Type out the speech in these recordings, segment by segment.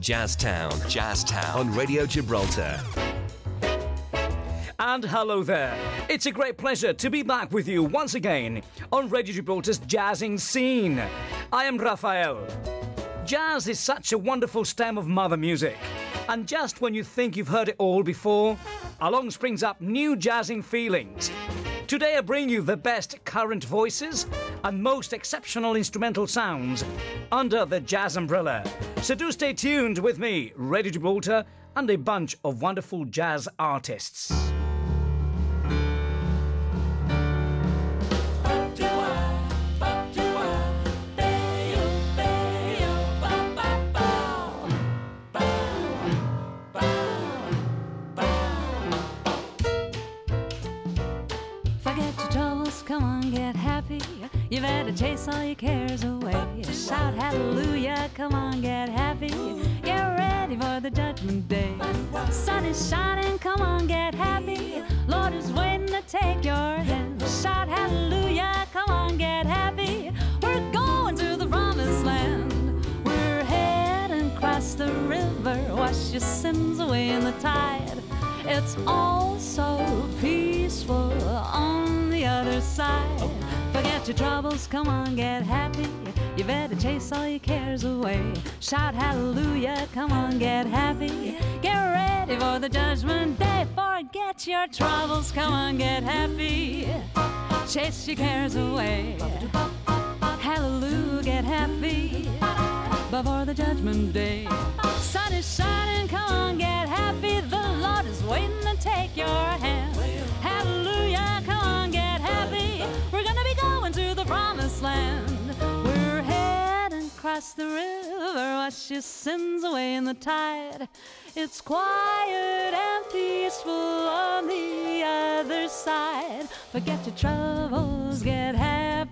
Jazztown. Jazztown. On Radio Gibraltar. And hello there. It's a great pleasure to be back with you once again on Radio Gibraltar's jazzing scene. I am Raphael. Jazz is such a wonderful stem of mother music. And just when you think you've heard it all before, along springs up new jazzing feelings. Today I bring you the best current voices and most exceptional instrumental sounds under the jazz umbrella. So do stay tuned with me, Radio Gibraltar, and a bunch of wonderful jazz artists. You better chase all your cares away. Shout hallelujah, come on, get happy. Get ready for the judgment day. Sun is shining, come on, get happy. Lord is waiting to take your hand. Shout hallelujah, come on, get happy. We're going to the promised land. We're heading across the river, wash your sins away in the tide. It's all so peaceful on the other side. Forget your troubles, come on, get happy. You better chase all your cares away. Shout hallelujah, come on, get happy. Get ready for the judgment day. Forget your troubles, come on, get happy. Chase your cares away. Hallelujah, get happy before the judgment day. Sun is shining, come on, get happy. The Lord is waiting to take your hand. Hallelujah, come on, get happy. We're gonna be going to the promised land. We're heading across the river, wash your sins away in the tide. It's quiet and peaceful on the other side. Forget your troubles, get happy,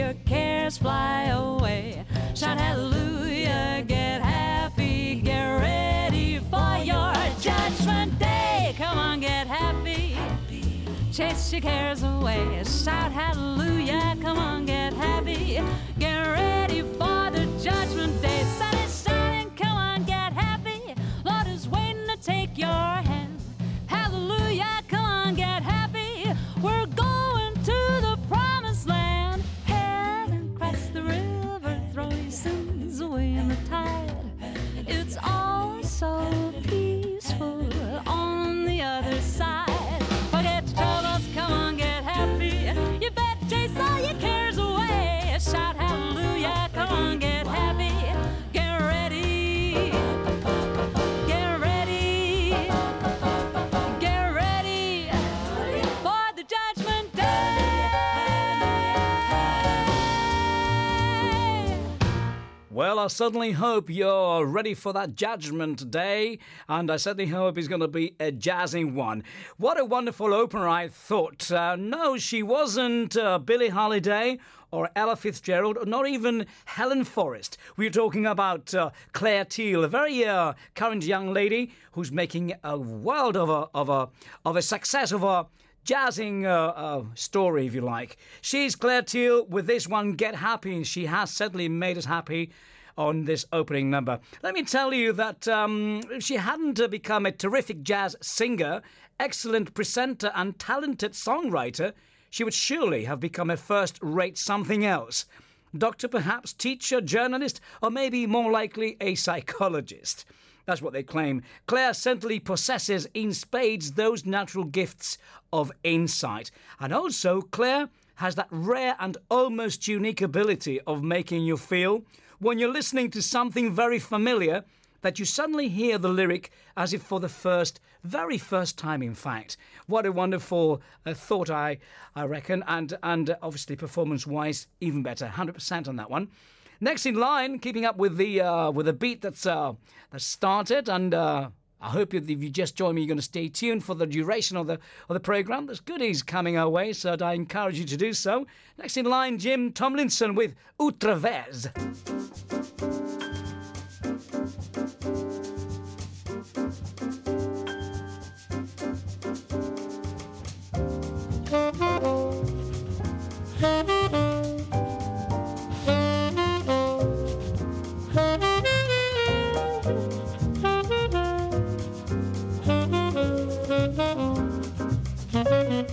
your cares fly away. Shout hallelujah, get happy, get ready for your judgment day. Come on, get happy. Chase your cares away. Shout hallelujah. Come on, get happy. Get ready for the judgment day. Sun is shining. Come on, get happy. Lord is waiting to take your hand. I certainly hope you're ready for that judgment day, and I certainly hope it's going to be a jazzing one. What a wonderful opener, I thought. Uh, no, she wasn't uh, Billie Holiday or Ella Fitzgerald, or not even Helen Forrest. We're talking about uh, Clare Teal, a very current young lady who's making a world of a, of a, of a success of a jazzing uh, story, if you like. She's Clare Teal with this one, Get Happy, and she has certainly made us happy on this opening number. Let me tell you that um, if she hadn't uh, become a terrific jazz singer, excellent presenter, and talented songwriter, she would surely have become a first rate something else. Doctor, perhaps, teacher, journalist, or maybe more likely a psychologist. That's what they claim. Clare certainly possesses in spades those natural gifts of insight. And also, Clare has that rare and almost unique ability of making you feel, when you're listening to something very familiar, that you suddenly hear the lyric as if for the first, very first time, in fact. What a wonderful uh, thought, I, I reckon, and, and obviously performance wise, even better. 100% on that one. Next in line, keeping up with the uh, with the beat that's uh, that's started, and uh, I hope if you just join me, you're going to stay tuned for the duration of the of the program. There's goodies coming our way, so I encourage you to do so. Next in line, Jim Tomlinson with Outre.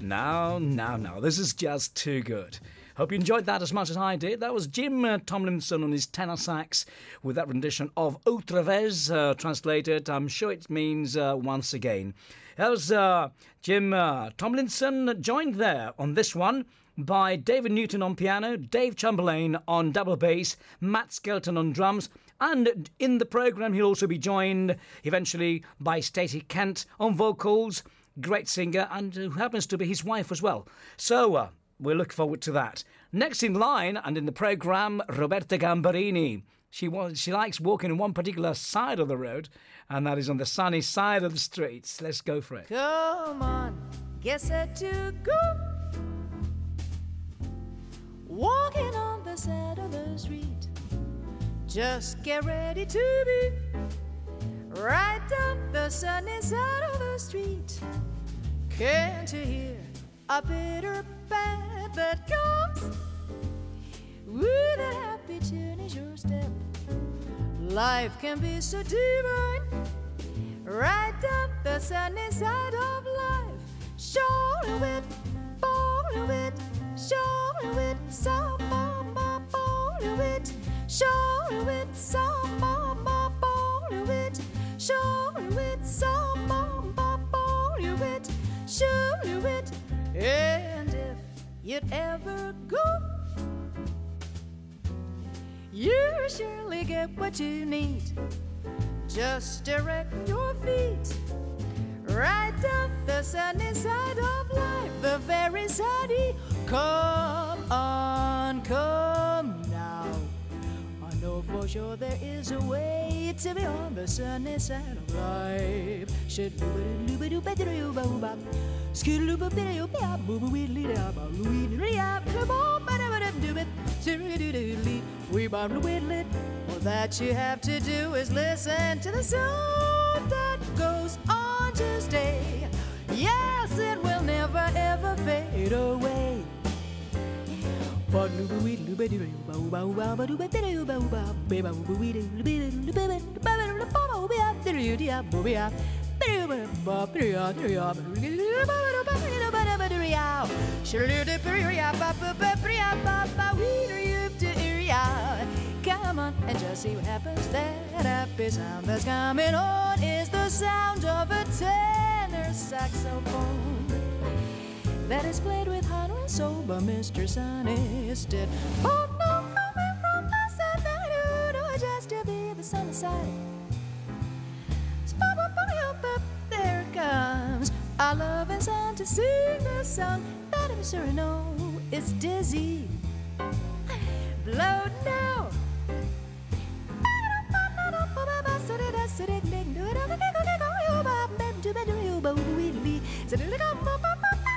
Now, now, now, this is just too good. Hope you enjoyed that as much as I did. That was Jim uh, Tomlinson on his tenor sax with that rendition of Outra uh, translated, I'm sure it means uh, once again. That was uh, Jim Tomlinson, joined there on this one by David Newton on piano, Dave Chamberlain on double bass, Matt Skelton on drums, and in the programme he'll also be joined eventually by Stacey Kent on vocals great singer, and who happens to be his wife as well. So we look forward to that. Next in line and in the programme, Roberta Gambarini. She wants, she likes walking on one particular side of the road, and that is on the sunny side of the streets. Let's go for it. Come on, get set to go. Walking on the side of the street. Just get ready to be right down the sunny side of the street. Can't you hear a bitter band that comes. With a happy tune is your step? Life can be so divine, right down the sunny side of life. Show it, follow it, show it, some mama, follow it, show it, some mama, follow it, show it, some mama, follow you'd ever go. You surely get what you need. Just direct your feet right down the sunny side of life, the very sunny. Come on, come for sure there is a way to be on the sunny side of life. All that you have to do is listen to the sound that goes on to stay. Yes, it will never ever fade away. Come on and just see what happens. That happy sound that's coming on is the sound of a tenor saxophone that is played with heart and by Mr. Sonny Stitt. Oh no, coming from the side, no, just to be the sunny side. There it comes our love and song to sing the song that I'm sure know it's dizzy. Blow now. One do do ya move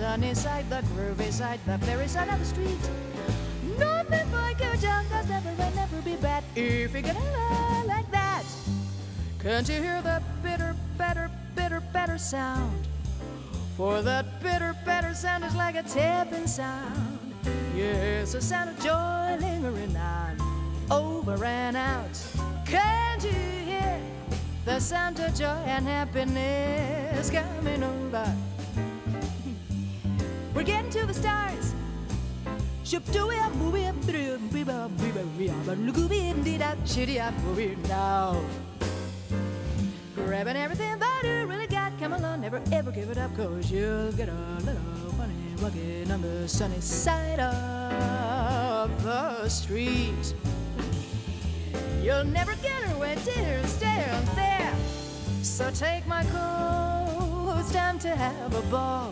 sunny side, the groovy side, the very side of the street. Nothing but good junk does never and never be bad if you're gonna lie like that. Can't you hear the bitter, better, bitter, better sound? For that bitter, better sound is like a tapping sound. Yes, a sound of joy lingering on, over and out. Can't you hear the sound of joy and happiness coming over? We're getting to the stars. Now. Grabbing everything that you really got, come along, never ever give it up, cause you'll get a little funny walking on the sunny side of the street. You'll never get her where to stay there. So take my coat, it's time to have a ball.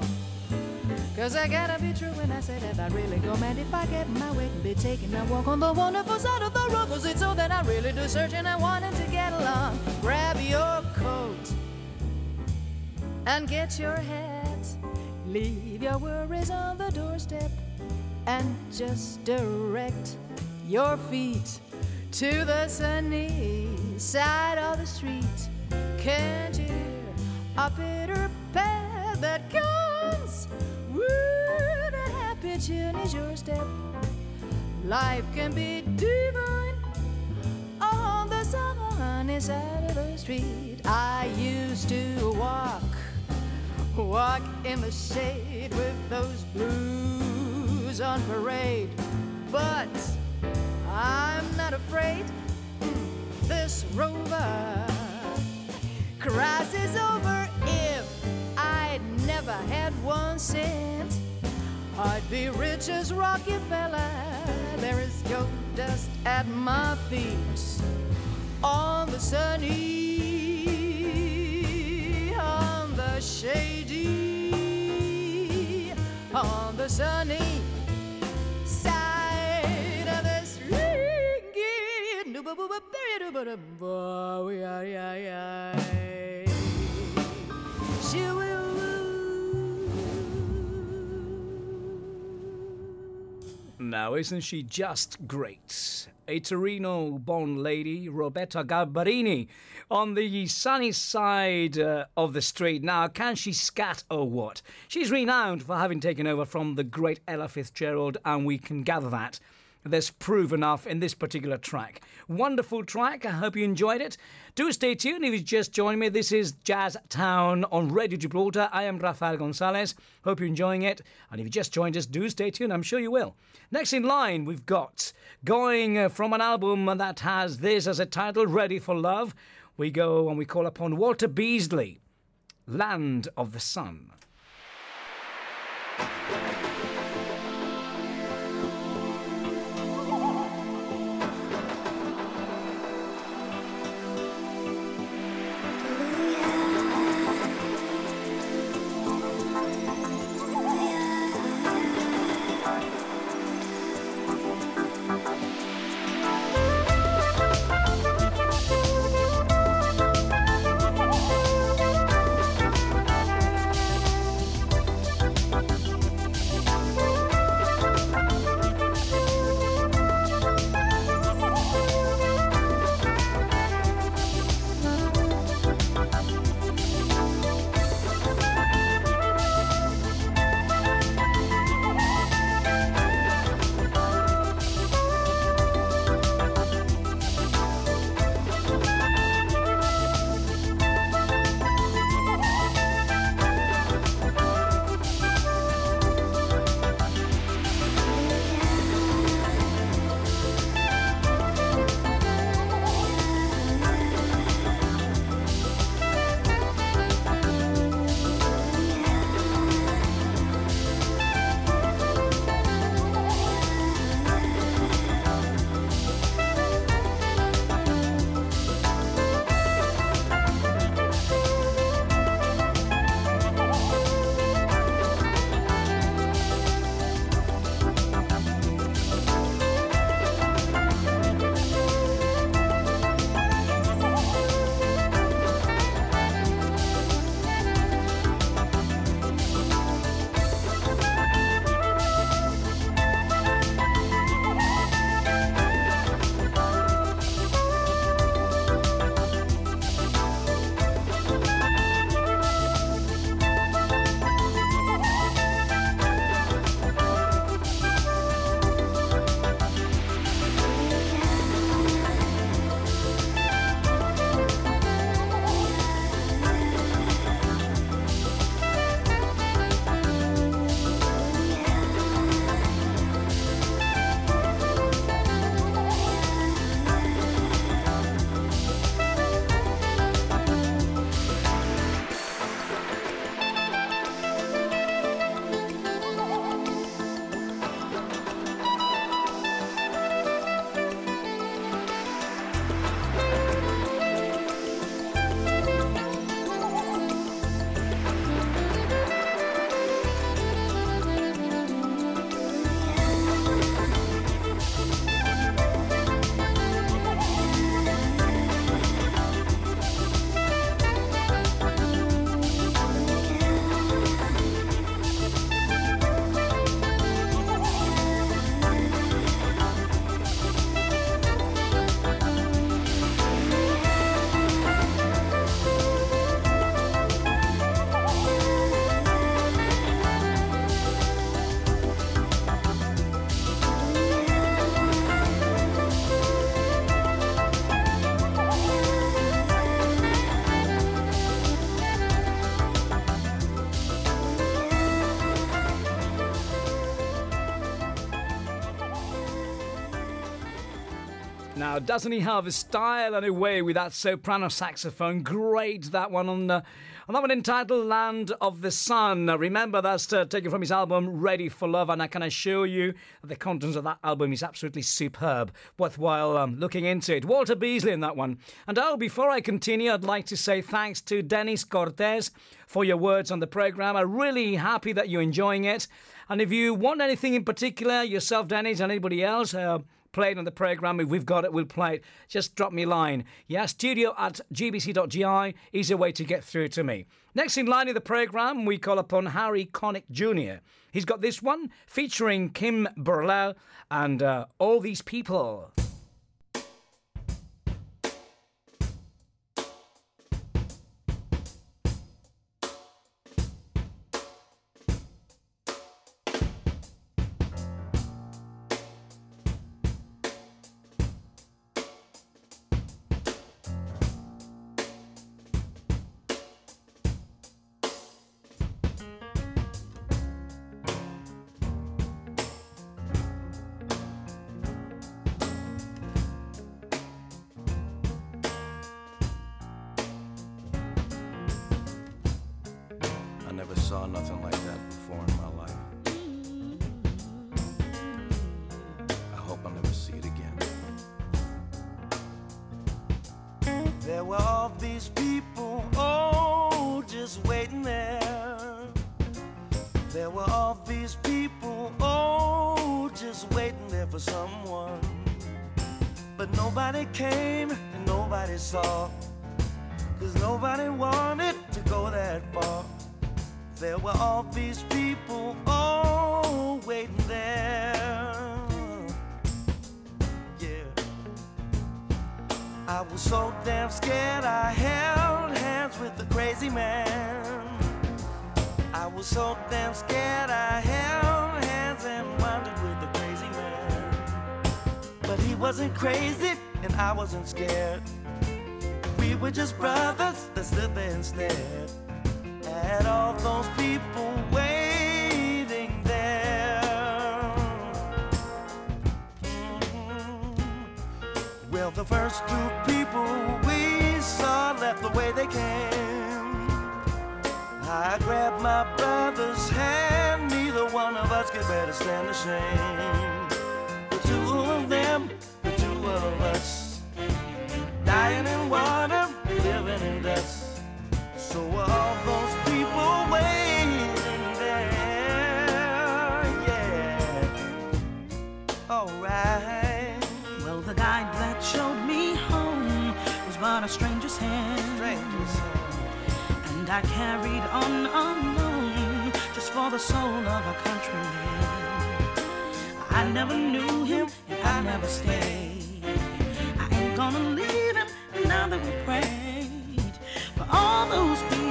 Cause I gotta be true when I say that I really go mad if I get my way and be taking a walk on the wonderful side of the road. Cause it's so that I really do search and I wanted to get along. Grab your coat and get your hat. Leave your worries on the doorstep and just direct your feet to the sunny side of the street. Can't you hear a bitter path tune is your step? Life can be divine on the sunny side of the street. I used to walk walk in the shade with those blues on parade. But I'm not afraid. This Rover. Crisis over if I'd never had one cent. I'd be rich as Rockefeller. There is gold dust at my feet on the sunny, on the shady, on the sunny side of the street. Now, isn't she just great? A Torino born lady, Roberta Gambarini, on the sunny side uh, of the street. Now, can she scat or what? She's renowned for having taken over from the great Ella Fitzgerald, and we can gather that. There's proof enough in this particular track. Wonderful track. I hope you enjoyed it. Do stay tuned if you just joined me. This is Jazz Town on Radio Gibraltar. I am Rafael Gonzalez. Hope you're enjoying it. And if you just joined us, do stay tuned. I'm sure you will. Next in line, we've got going uh, from an album that has this as a title, Ready for Love. We go and we call upon Walter Beasley, Land of the Sun. Doesn't he have a style and a way with that soprano saxophone? Great, that one on the. And that one entitled Land of the Sun. Now, remember, that's uh, taken from his album Ready for Love, and I can assure you the contents of that album is absolutely superb. Worthwhile um, looking into it. Walter Beasley in that one. And oh, before I continue, I'd like to say thanks to Dennis Cortez for your words on the program. I'm really happy that you're enjoying it. And if you want anything in particular, yourself, Dennis, and anybody else, uh, play it on the programme. If we've got it, we'll play it. Just drop me a line. Yeah, studio at gbc.gi is a way to get through to me. Next in line in the programme, we call upon Harry Connick Jr. He's got this one featuring Kim Burrell and uh, all these people. There were all these people all waiting there. Yeah. I was so damn scared I held hands with the crazy man. I was so damn scared I held hands and wandered with the crazy man. But he wasn't crazy and I wasn't scared. We were just brothers that stood there instead had all those people waiting there. Mm-hmm. Well, the first two people we saw left the way they came. I grabbed my brother's hand, neither one of us could better stand the shame. The two of them, the two of us, dying in water, living in dust. So all those And I carried on alone just for the soul of a countryman. I never knew him and I never stayed. I ain't gonna leave him now that we prayed for all those people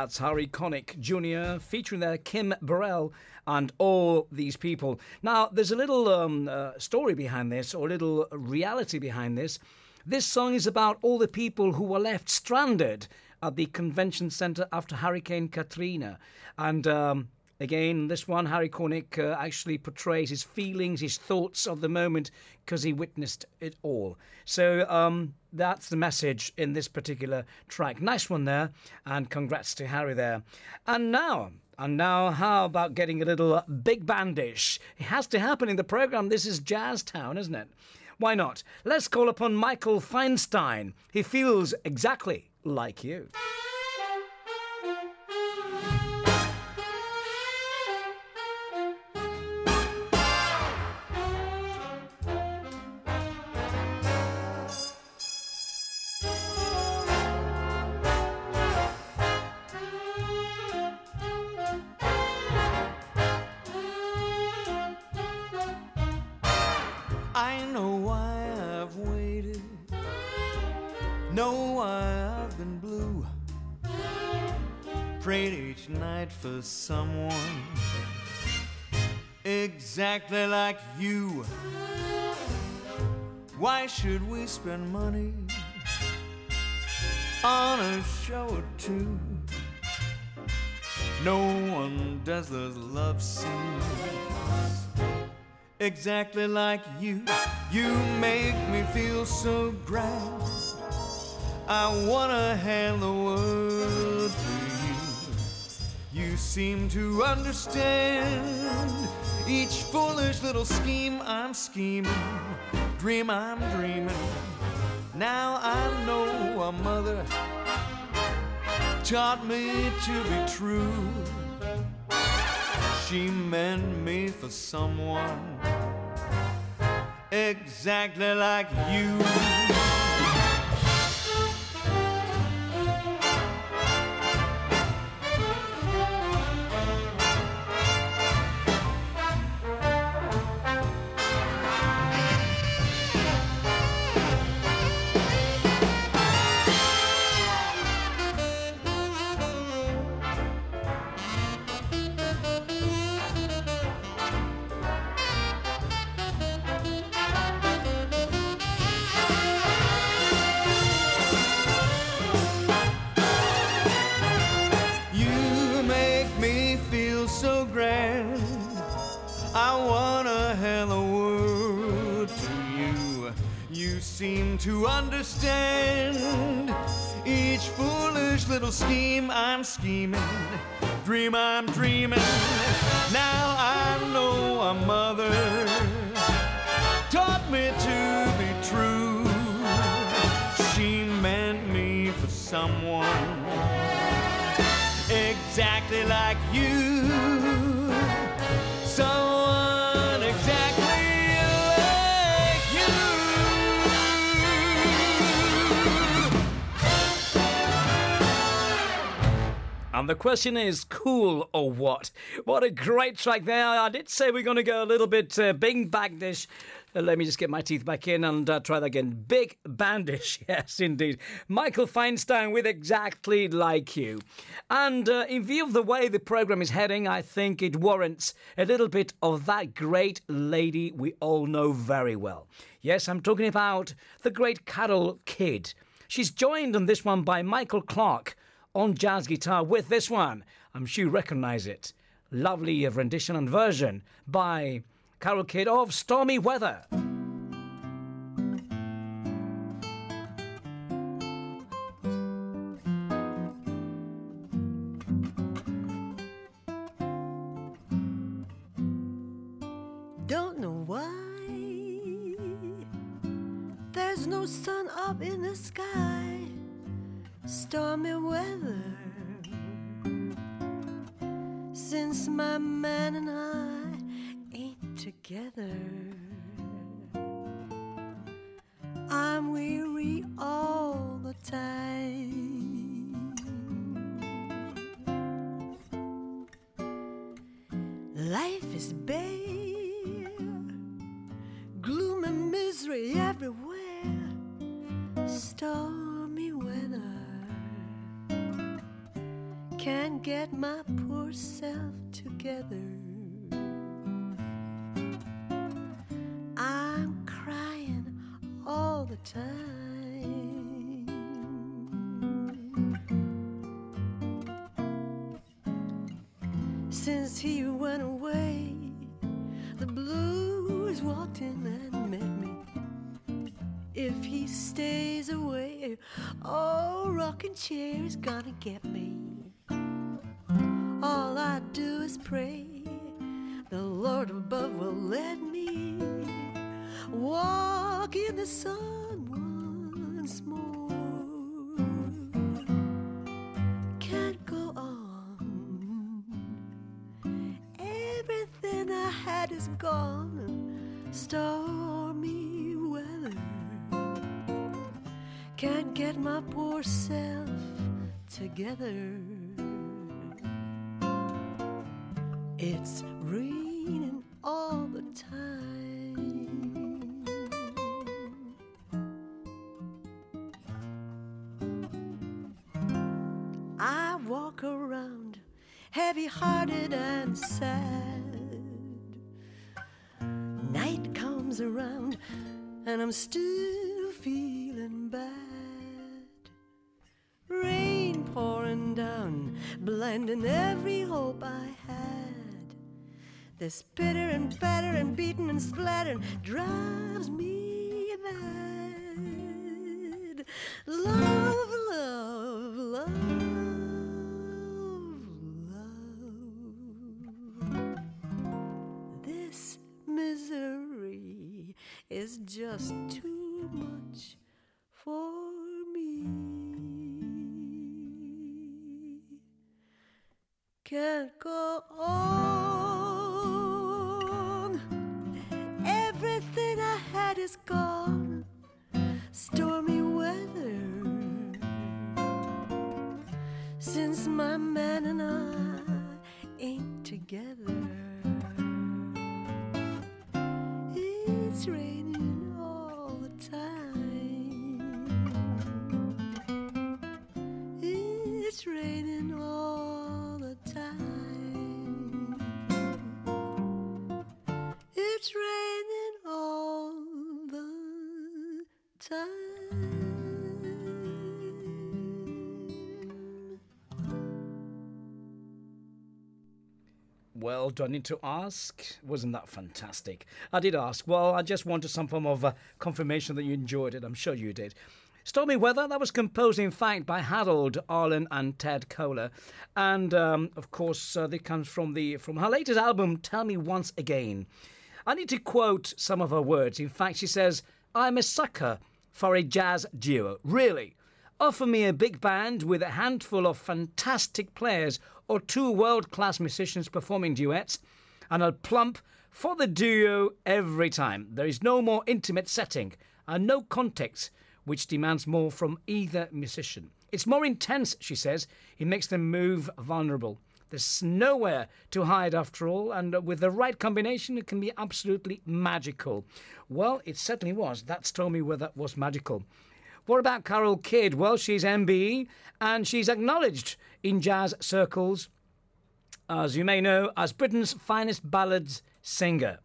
That's Harry Connick Jr. featuring there Kim Burrell and all these people. Now, there's a little um, uh, story behind this, or a little reality behind this. This song is about all the people who were left stranded at the convention centre after Hurricane Katrina. And um, again, this one, Harry Connick uh, actually portrays his feelings, his thoughts of the moment because he witnessed it all. So um, that's the message in this particular track. Nice one there, and congrats to Harry there. And now, and now, how about getting a little big bandish? It has to happen in the program. This is Jazz Town, isn't it? Why not? Let's call upon Michael Feinstein. He feels exactly like you. Exactly like you. Why should we spend money on a show or two? No one does those love scenes exactly like you. You make me feel so grand. I wanna hand the world to you. You seem to understand each foolish little scheme I'm scheming, dream I'm dreaming. Now I know a mother taught me to be true. She meant me for someone exactly like you. To understand each foolish little scheme I'm scheming, dream I'm dreaming. Now I know a mother And the question is, cool or what? What a great track there. I did say we're going to go a little bit uh, big bandish. Uh, let me just get my teeth back in and uh, try that again. Big bandish, yes, indeed. Michael Feinstein with Exactly Like You. And in view of the way the program is heading, I think it warrants a little bit of that great lady we all know very well. Yes, I'm talking about the great Carol Kidd. She's joined on this one by Michael Clark on jazz guitar with this one. I'm sure you recognize it. Lovely rendition and version by Carol Kidd of Stormy Weather. Don't Stormy weather since my man and I ain't together. Is gonna get me. All I do is pray the Lord above will let me walk in the sun once more. Can't go on. Everything I had is gone. Stormy weather. Can't get my poor self together. It's raining all the time. I walk around heavy hearted and sad. Night comes around and I'm still This bitter and batter and beating and splattering drives me Do I need to ask? Wasn't that fantastic? I did ask. Well, I just wanted some form of uh, confirmation that you enjoyed it. I'm sure you did. Stormy Weather, that was composed, in fact, by Harold Arlen and Ted Koehler. And, um, of course, uh, it comes from, the, from her latest album, Tell Me Once Again. I need to quote some of her words. In fact, she says, I'm a sucker for a jazz duo. Really? Offer me a big band with a handful of fantastic players or two world class musicians performing duets, and I'll plump for the duo every time. There is no more intimate setting and no context which demands more from either musician. It's more intense, she says. It makes them move vulnerable. There's nowhere to hide after all, and with the right combination, it can be absolutely magical. Well, it certainly was. That's told me where that was magical. What about Carol Kidd? Well, she's MBE and she's acknowledged in jazz circles, as you may know, as Britain's finest ballads singer.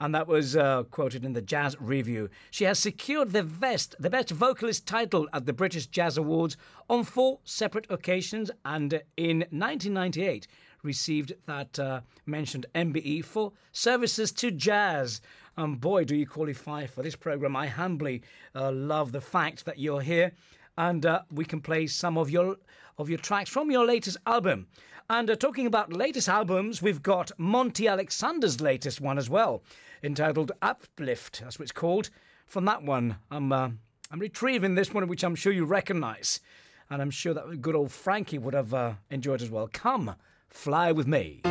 And that was uh, quoted in the Jazz Review. She has secured the best, the best vocalist title at the British Jazz Awards on four separate occasions, and in 1998 received that uh, mentioned MBE for services to jazz. And boy, do you qualify for this program! I humbly uh, love the fact that you're here, and uh, we can play some of your of your tracks from your latest album. And uh, talking about latest albums, we've got Monty Alexander's latest one as well, entitled Uplift. That's what it's called. From that one, I'm I'm retrieving this one, which I'm sure you recognise, and I'm sure that good old Frankie would have enjoyed as well. Come, fly with me.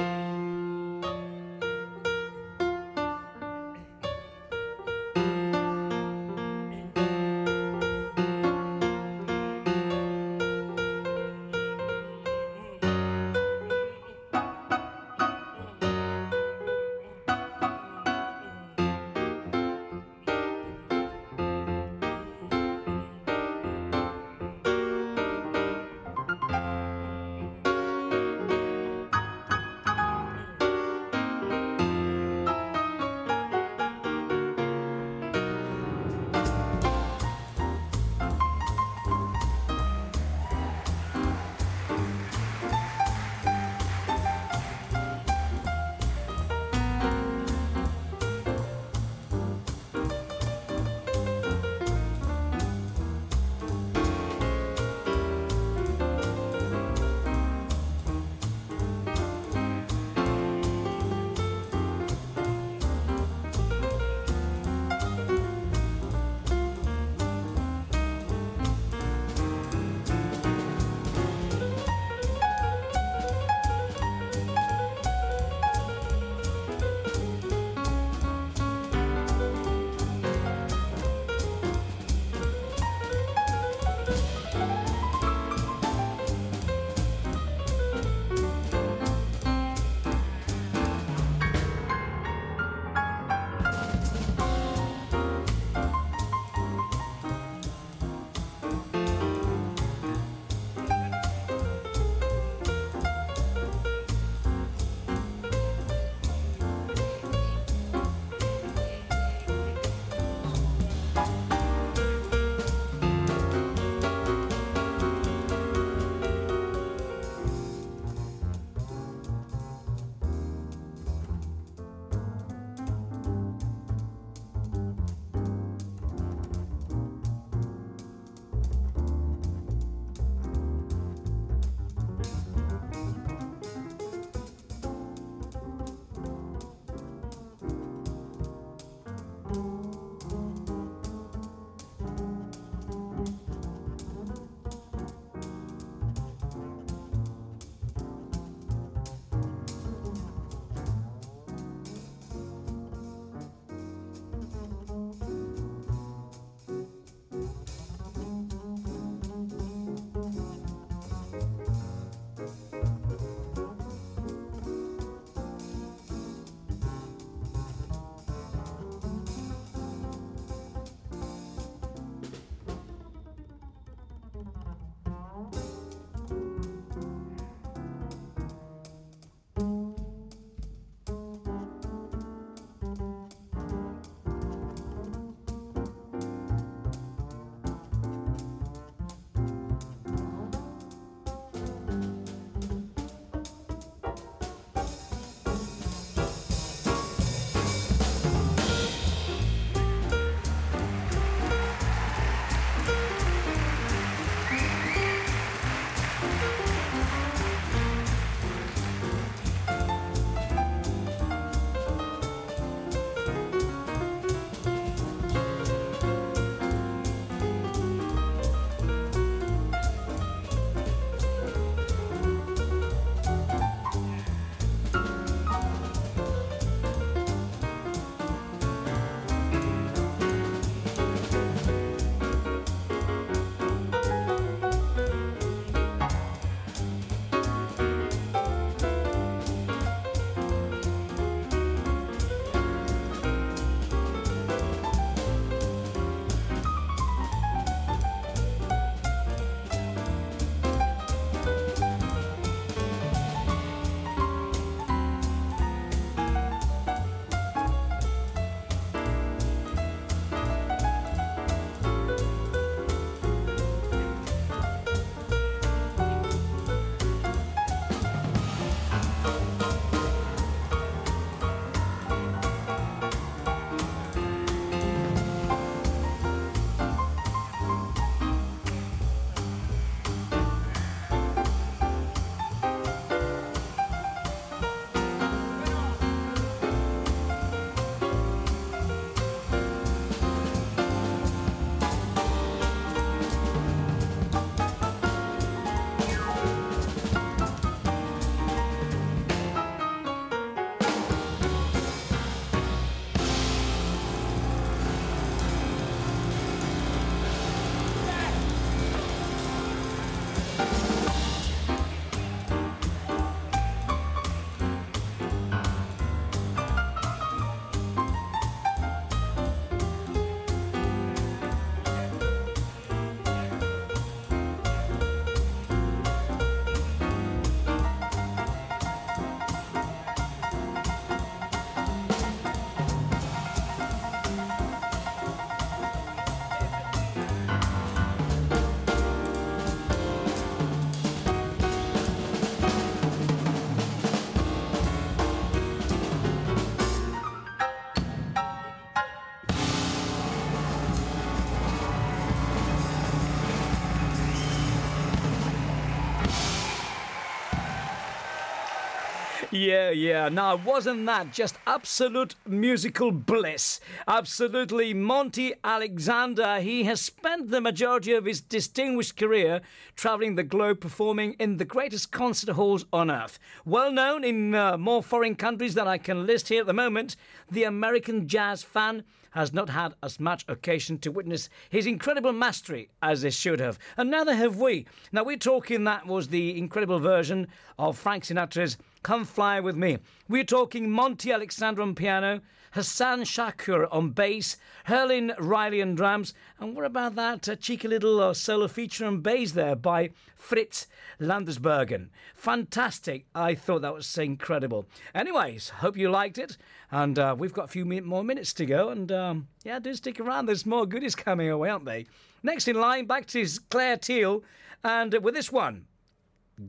Yeah, yeah. Now, wasn't that just absolute musical bliss? Absolutely. Monty Alexander, he has spent the majority of his distinguished career traveling the globe performing in the greatest concert halls on earth. Well known in uh, more foreign countries than I can list here at the moment, the American jazz fan has not had as much occasion to witness his incredible mastery as they should have. And neither have we. Now, we're talking that was the incredible version of Frank Sinatra's Come Fly With Me. We're talking Monty Alexander on piano, Hassan Shakur on bass, Herlin Riley on drums, and what about that uh, cheeky little uh, solo feature on bass there by Fritz Landesbergen? Fantastic. I thought that was incredible. Anyways, hope you liked it. And uh, we've got a few min- more minutes to go. And um, yeah, do stick around. There's more goodies coming away, aren't they? Next in line, back to Clare Teal. And with this one,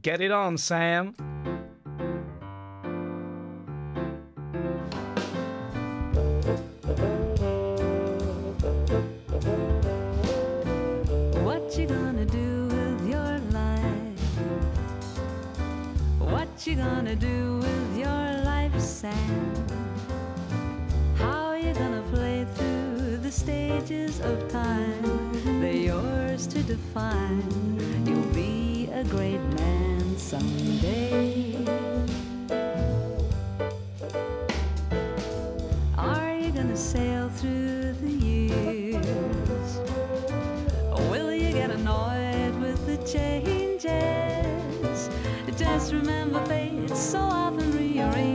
get it on, Sam. What you gonna do with your life, Sam? How you gonna play through the stages of time? They're yours to define. You'll be a great man someday. Are you gonna sail through the years? Will you get annoyed with the changes? So often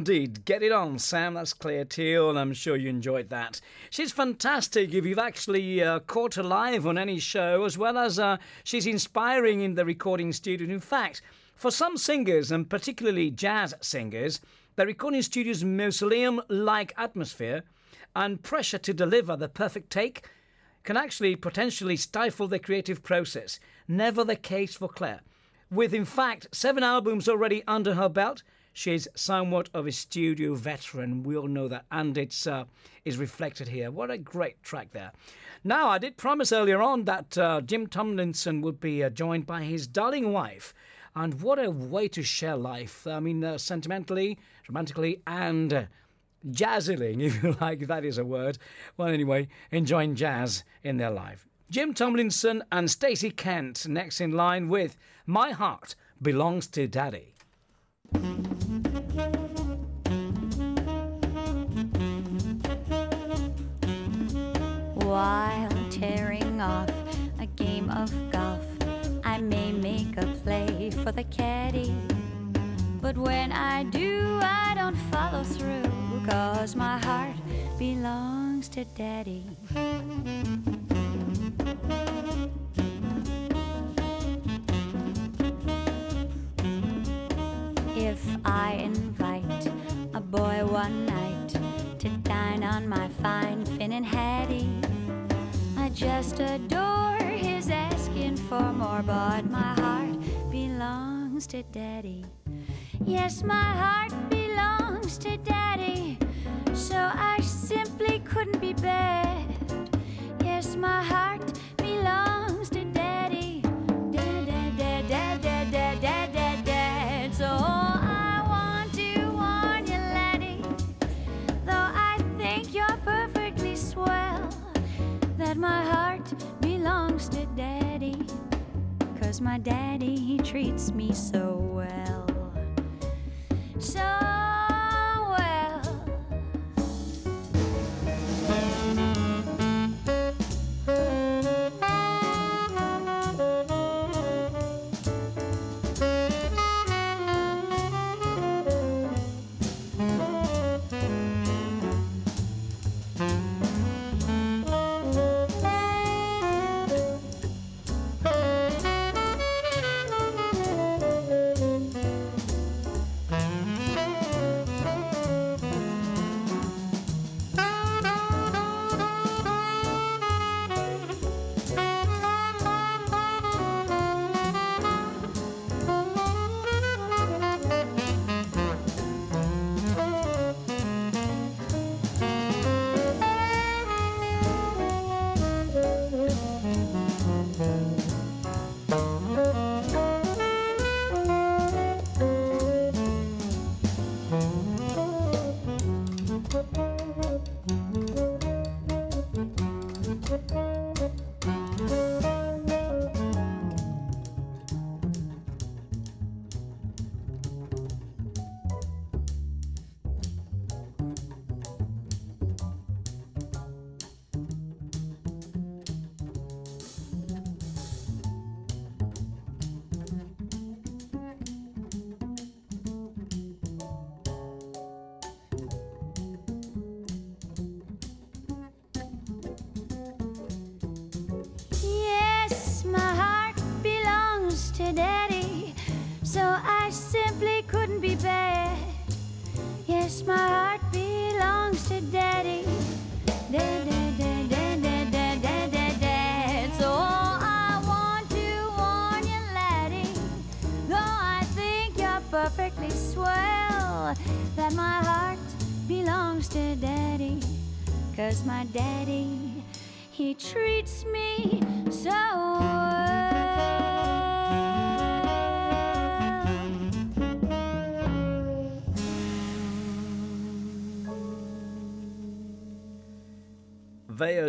Indeed. Get it on, Sam. That's Clare Teal, and I'm sure you enjoyed that. She's fantastic if you've actually uh, caught her live on any show, as well as uh, she's inspiring in the recording studio. In fact, for some singers, and particularly jazz singers, the recording studio's mausoleum like atmosphere and pressure to deliver the perfect take can actually potentially stifle the creative process. Never the case for Clare. With, in fact, seven albums already under her belt, she's somewhat of a studio veteran. We all know that, and it's uh, is reflected here. What a great track there. Now, I did promise earlier on that uh, Jim Tomlinson would be uh, joined by his darling wife, and what a way to share life. I mean, sentimentally, romantically, and uh, if you like, that is a word. Well, anyway, enjoying jazz in their life. Jim Tomlinson and Stacey Kent next in line with My Heart Belongs to Daddy. While tearing off a game of golf. I may make a play for the caddy. But when I do, I don't follow through, cause my heart belongs to daddy. If I invite a boy one night just adore his asking for more, but my heart belongs to daddy. Yes, my heart belongs to daddy, so I simply couldn't be bad. Yes, my heart my daddy, he treats me so well. So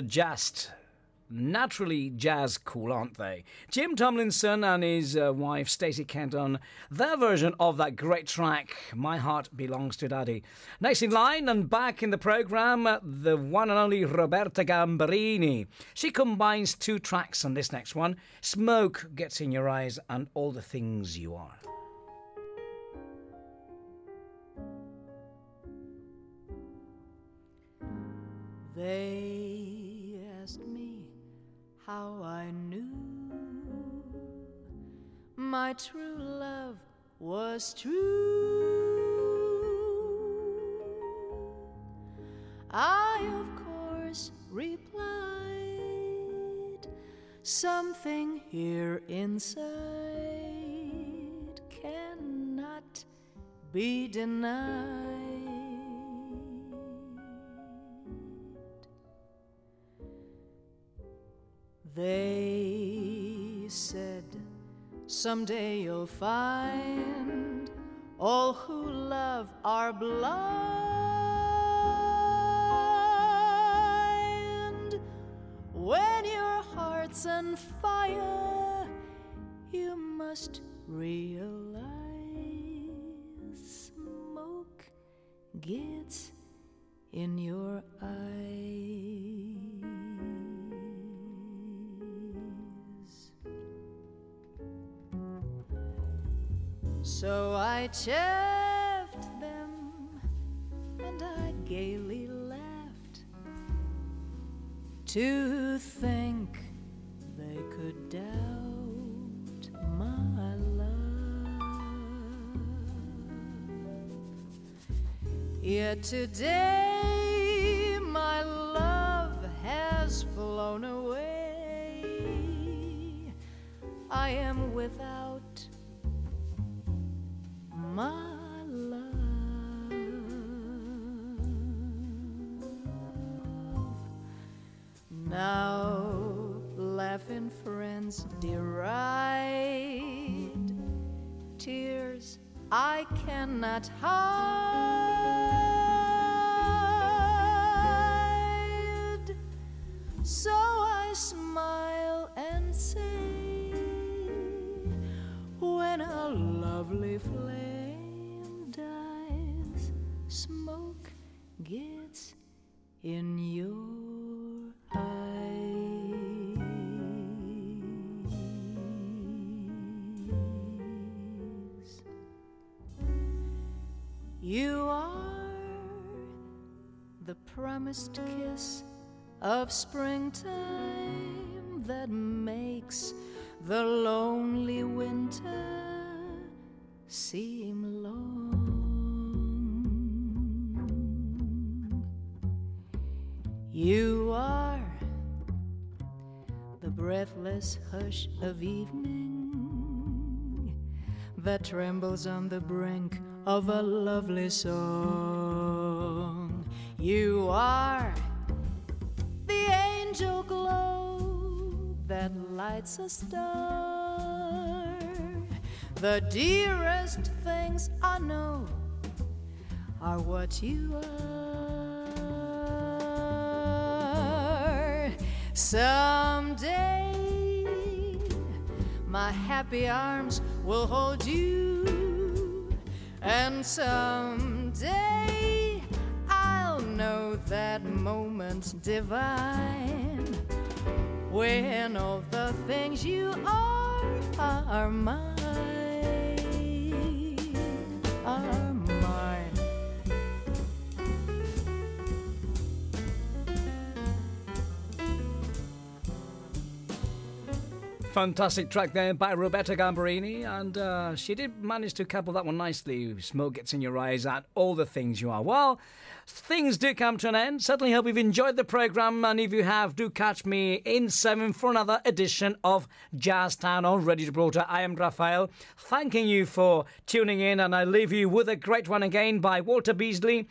just naturally jazz cool, aren't they? Jim Tomlinson and his uh, wife Stacey Kenton, their version of that great track, My Heart Belongs to Daddy. Next in line and back in the programme, uh, the one and only Roberta Gambarini. She combines two tracks on this next one Smoke Gets in Your Eyes and All the Things You Are. They how I knew my true love was true. I, of course, replied, Something here inside cannot be denied. Someday you'll find all who love are blind. When your heart's on fire, you must realize smoke gets in your chaffed them and I gaily laughed to think they could doubt my love. Yet today Now laughing friends deride tears I cannot hide. So I smile and say, when a lovely flame dies, smoke gets in your promised kiss of springtime that makes the lonely winter seem long. You are the breathless hush of evening that trembles on the brink of a lovely song. You are the angel glow that lights a star. The dearest things I know are what you are. Someday, my happy arms will hold you, and someday that moment divine when all the things you are are mine. Fantastic track there by Roberta Gambarini, and uh, she did manage to couple that one nicely. Smoke gets in your eyes at all the things you are. Well, things do come to an end. Certainly hope you've enjoyed the programme, and if you have, do catch me in 7 for another edition of Jazz Town on Ready Radio Gibraltar. I am Raphael, thanking you for tuning in, and I leave you with a great one again by Walter Beasley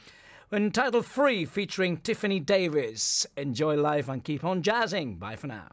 entitled Free featuring Tiffany Davis. Enjoy life and keep on jazzing. Bye for now.